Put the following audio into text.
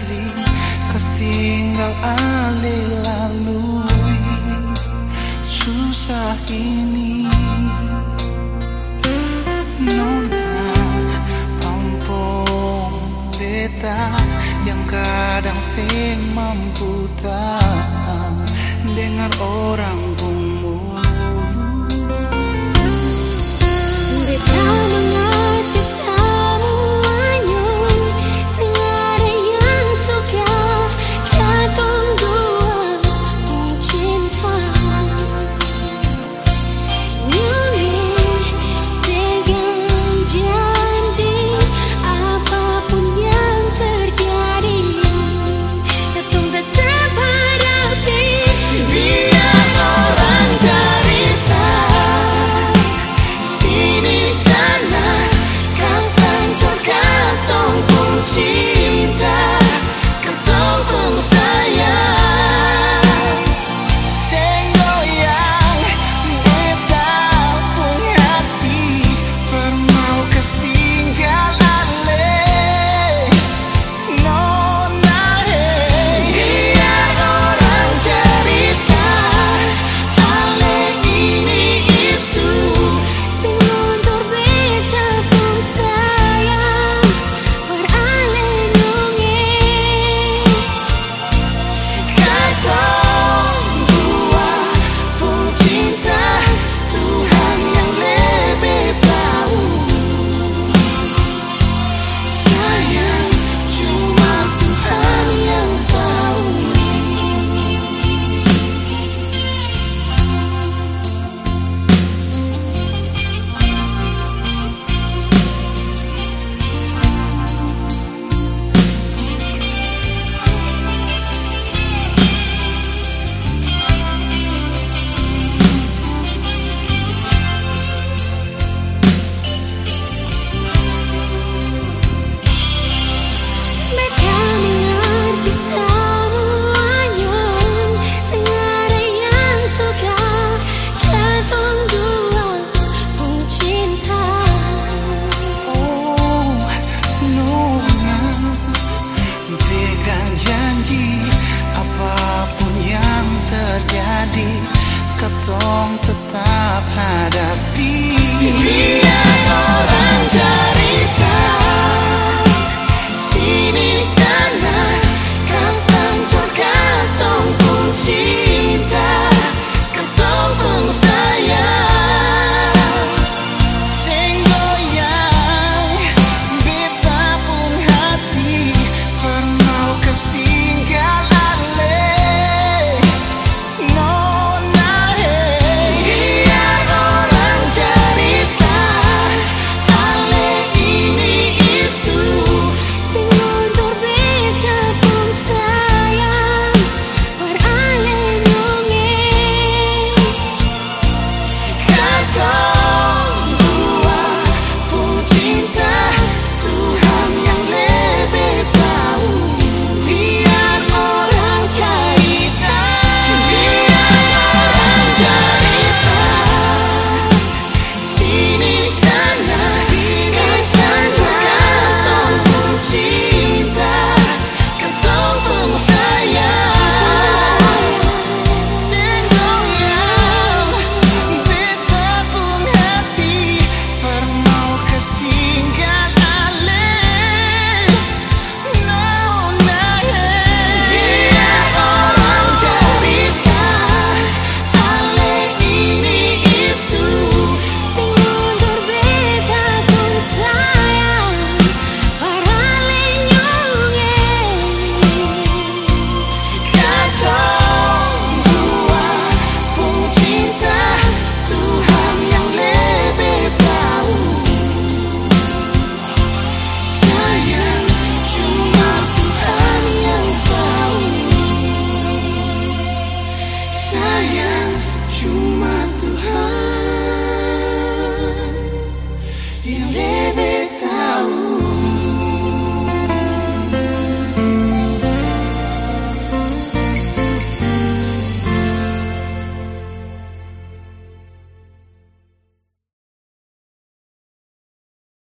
hari Kas tinggal alih lalui Susah ini. Nona Pampong beta Yang kadang sing mampu tak Dengar orang